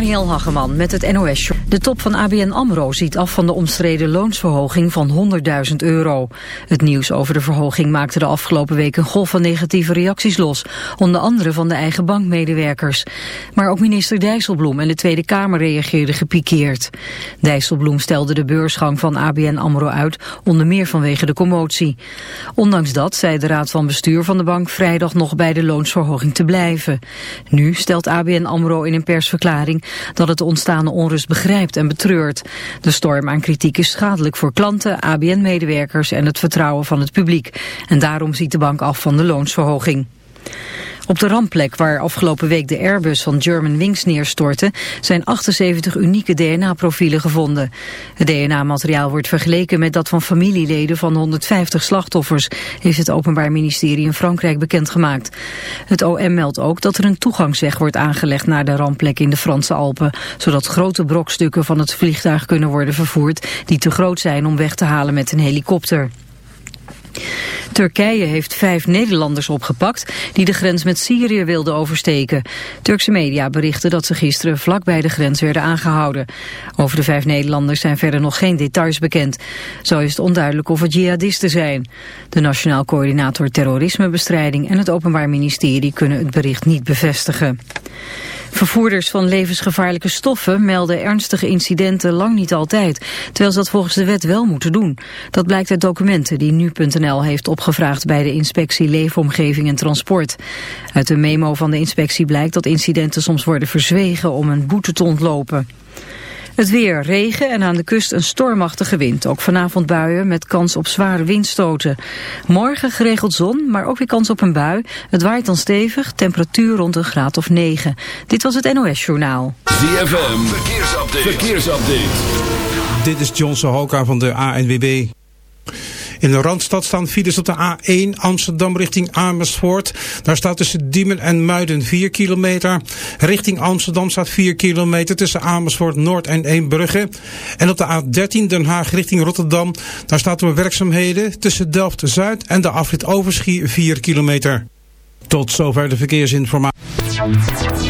Marielle Hageman met het NOS. De top van ABN AMRO ziet af van de omstreden loonsverhoging van 100.000 euro. Het nieuws over de verhoging maakte de afgelopen week een golf van negatieve reacties los. Onder andere van de eigen bankmedewerkers. Maar ook minister Dijsselbloem en de Tweede Kamer reageerden gepikeerd. Dijsselbloem stelde de beursgang van ABN AMRO uit, onder meer vanwege de commotie. Ondanks dat zei de raad van bestuur van de bank vrijdag nog bij de loonsverhoging te blijven. Nu stelt ABN AMRO in een persverklaring dat het ontstaande onrust begrijpt en betreurt. De storm aan kritiek is schadelijk voor klanten, ABN-medewerkers en het vertrouwen van het publiek. En daarom ziet de bank af van de loonsverhoging. Op de rampplek waar afgelopen week de Airbus van Germanwings neerstortte... zijn 78 unieke DNA-profielen gevonden. Het DNA-materiaal wordt vergeleken met dat van familieleden van 150 slachtoffers... heeft het Openbaar Ministerie in Frankrijk bekendgemaakt. Het OM meldt ook dat er een toegangsweg wordt aangelegd naar de rampplek in de Franse Alpen... zodat grote brokstukken van het vliegtuig kunnen worden vervoerd... die te groot zijn om weg te halen met een helikopter. Turkije heeft vijf Nederlanders opgepakt die de grens met Syrië wilden oversteken. Turkse media berichten dat ze gisteren vlak bij de grens werden aangehouden. Over de vijf Nederlanders zijn verder nog geen details bekend. Zo is het onduidelijk of het jihadisten zijn. De Nationaal Coördinator Terrorismebestrijding en het Openbaar Ministerie kunnen het bericht niet bevestigen. Vervoerders van levensgevaarlijke stoffen melden ernstige incidenten lang niet altijd, terwijl ze dat volgens de wet wel moeten doen. Dat blijkt uit documenten die nu.nl heeft opgevraagd bij de inspectie Leefomgeving en Transport. Uit de memo van de inspectie blijkt dat incidenten soms worden verzwegen om een boete te ontlopen. Het weer, regen en aan de kust een stormachtige wind. Ook vanavond buien met kans op zware windstoten. Morgen geregeld zon, maar ook weer kans op een bui. Het waait dan stevig, temperatuur rond een graad of 9. Dit was het NOS Journaal. ZFM, verkeersupdate. verkeersupdate. Dit is John Sohoka van de ANWB. In de Randstad staan files op de A1 Amsterdam richting Amersfoort. Daar staat tussen Diemen en Muiden 4 kilometer. Richting Amsterdam staat 4 kilometer tussen Amersfoort Noord en Eembrugge. En op de A13 Den Haag richting Rotterdam. Daar staat door werkzaamheden tussen Delft Zuid en de afrit Overschie 4 kilometer. Tot zover de verkeersinformatie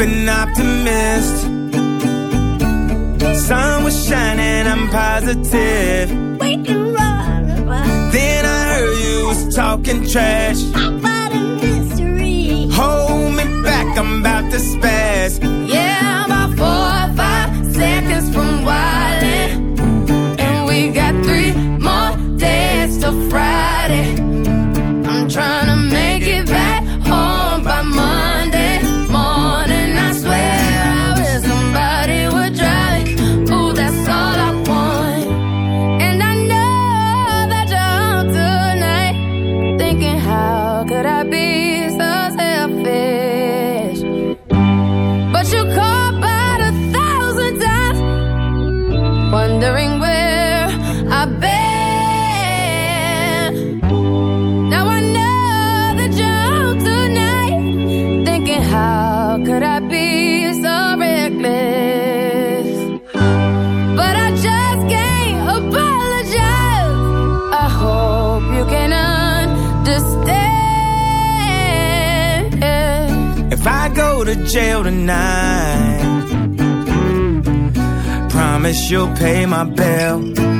an optimist. Sun was shining, I'm positive. We can run. Then I heard you was talking trash. How about a mystery? Hold me back, I'm about to spaz. Yeah, I'm about four or five seconds from wilding. promise you'll pay my bill.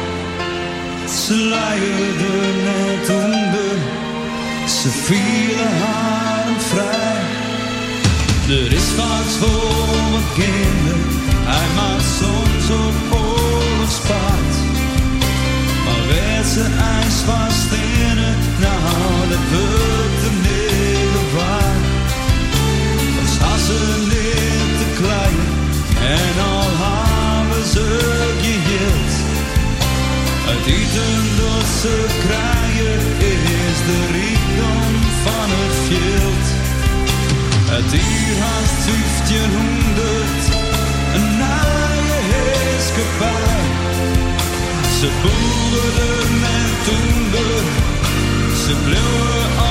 Ze leiden net onder, ze vielen haar vrij. Er is vaak voor wat kinderen, hij maakt soms op oorlogspaard. Maar werd ze ijs vast in het, nou dat wordt de hele waar. Was hassen niet te klein en al hebben ze. Uit eten krijgen is de rijkdom van het veld. Het hier haast 1500, een naaie heerskepaar. Ze boerden en toender, ze bleven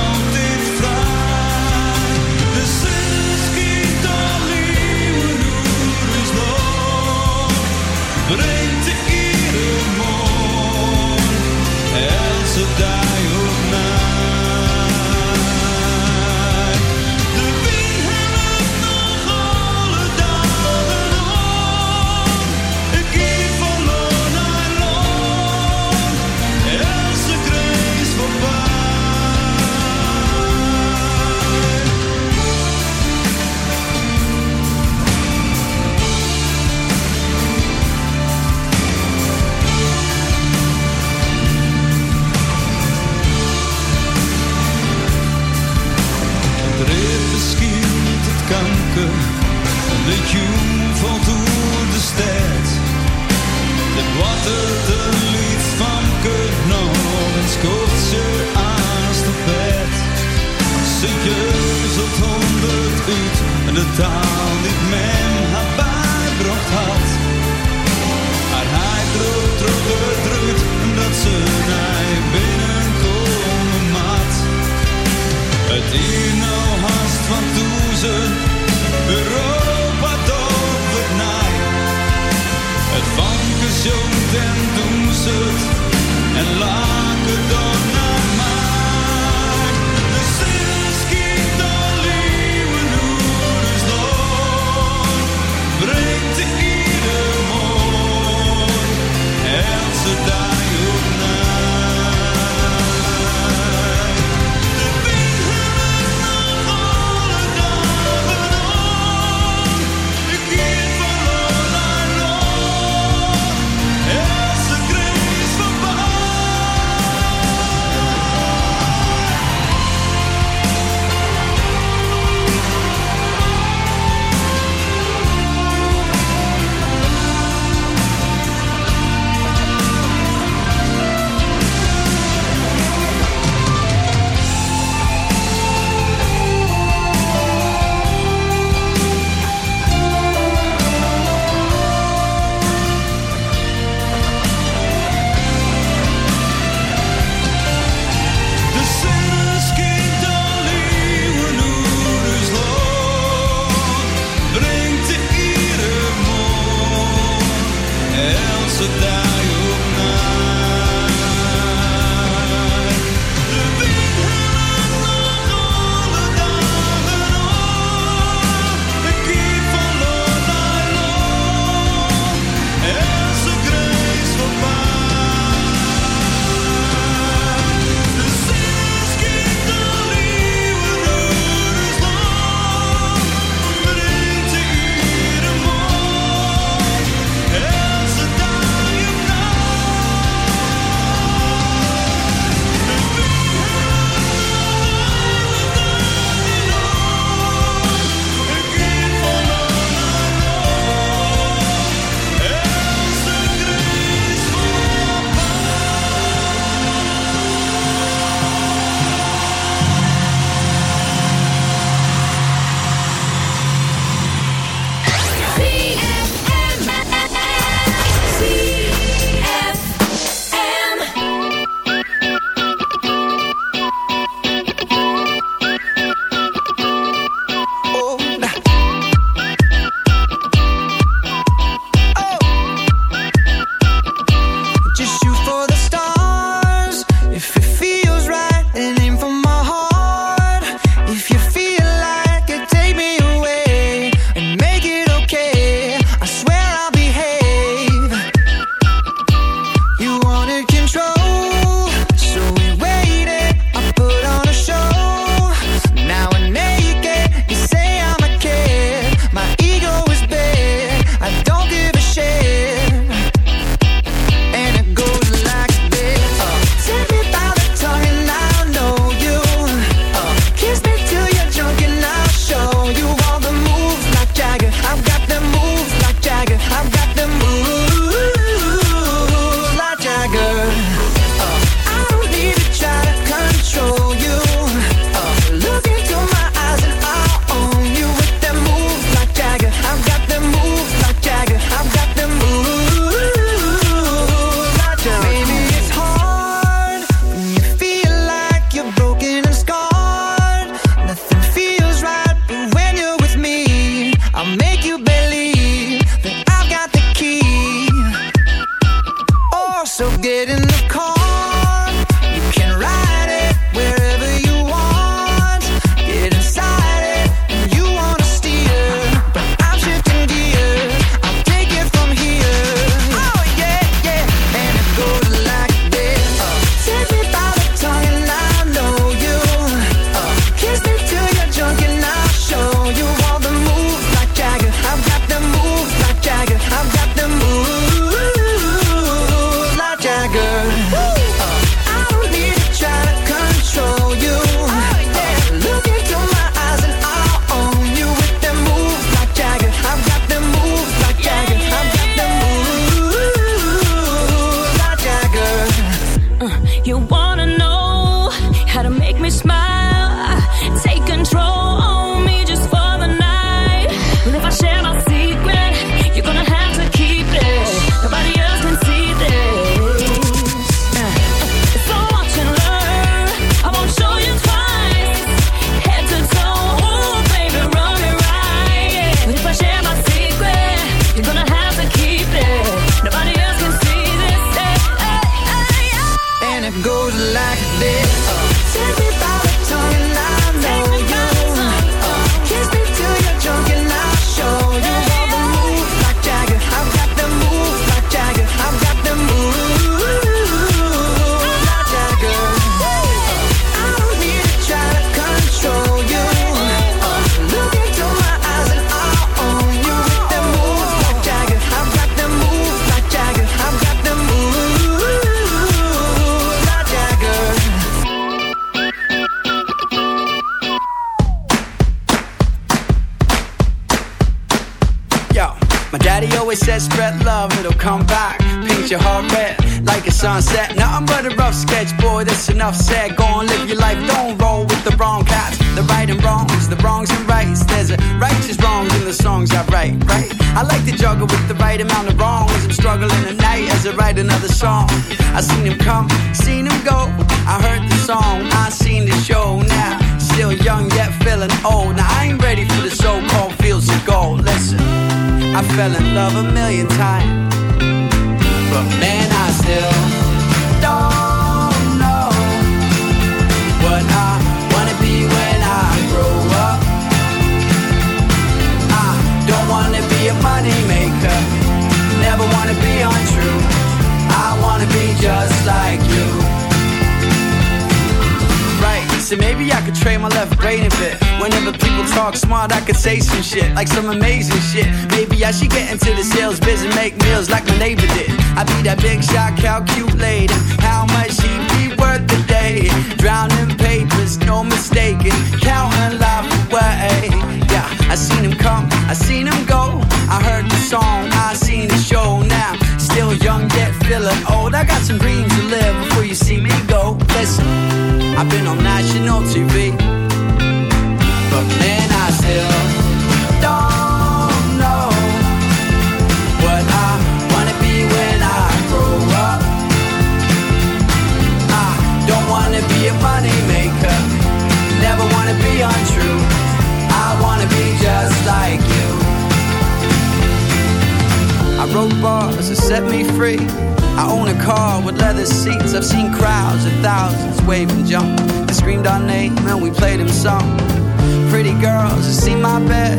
yeah, she get into the sales biz and make meals like my neighbor did. I be that big shot, how cute lady. How much she be worth today? Drowning papers, no mistaking. Count her life away. Yeah, I seen him come, I seen him go. I heard the song, I seen the show now. Still young yet feeling old. I got some dreams to live before you see me go. Listen, I've been on national TV, but man, I still don't. I don't wanna be a money maker, never wanna be untrue. I wanna be just like you. I wrote bars that set me free. I own a car with leather seats. I've seen crowds of thousands wave and jump. They screamed our name and we played them song. Pretty girls that see my bed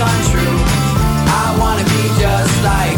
untrue. I wanna be just like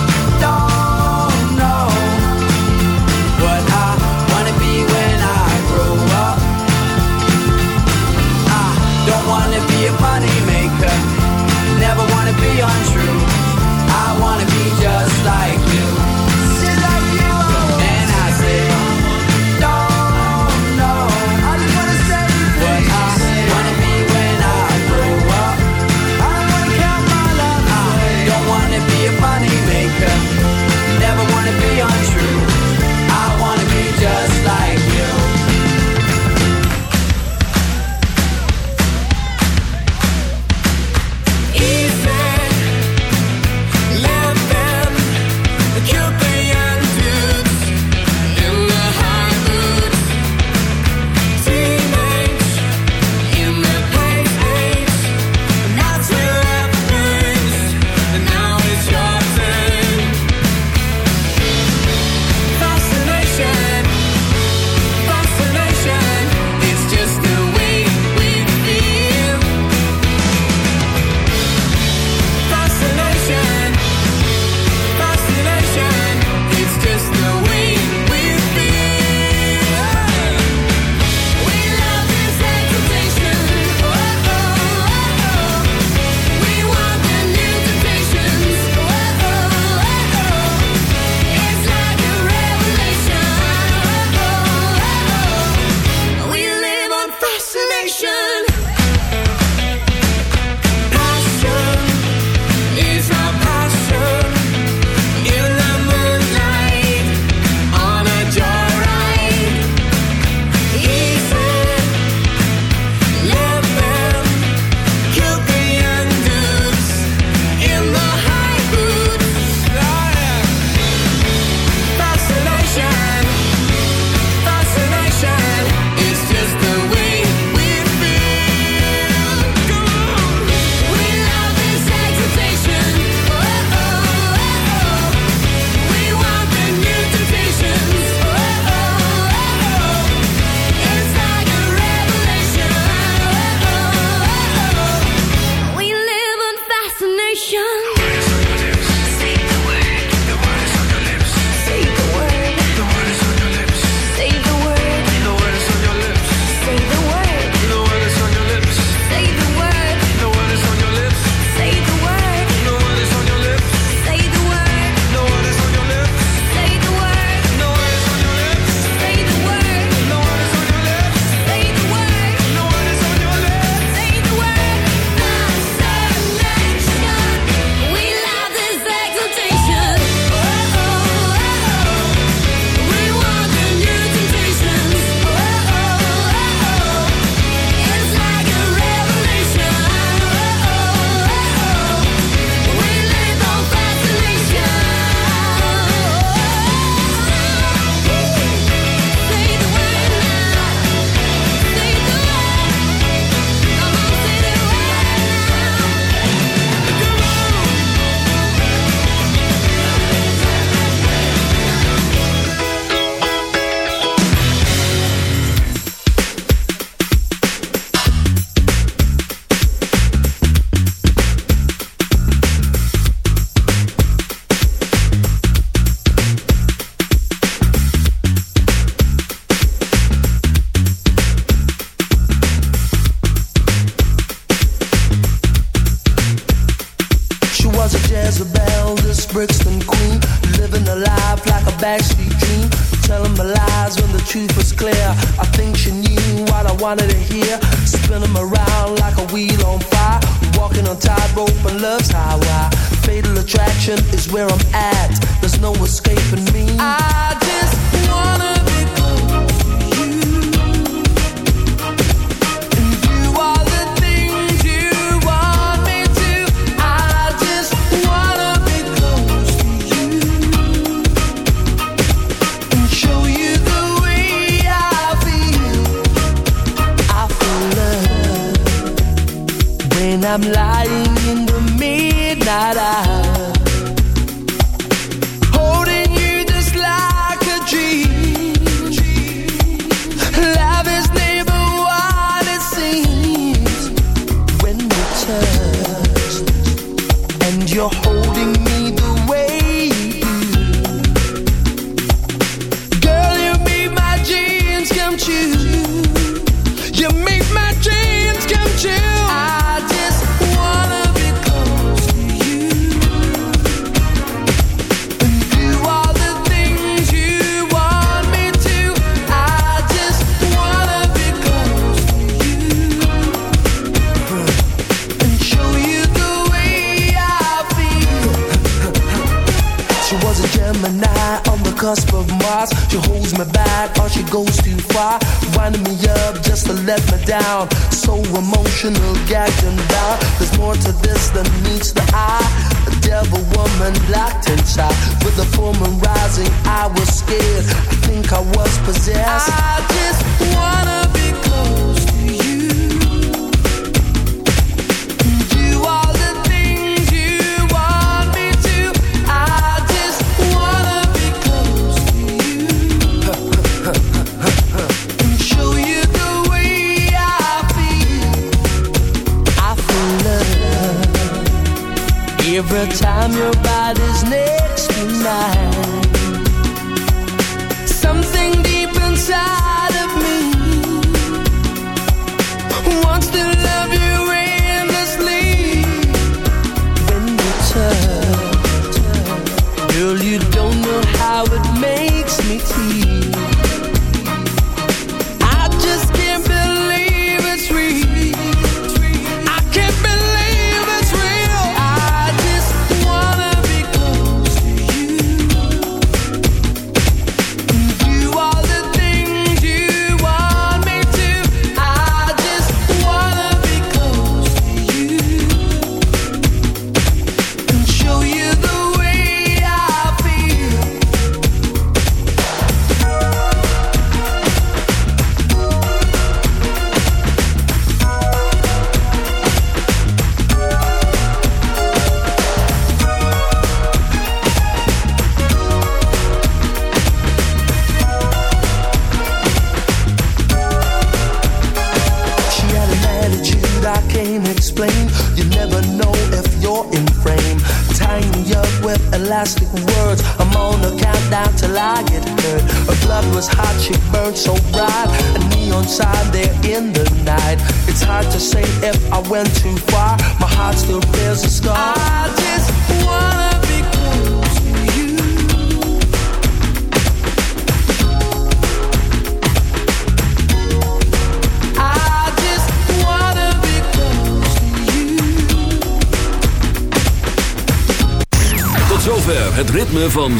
I'm lying.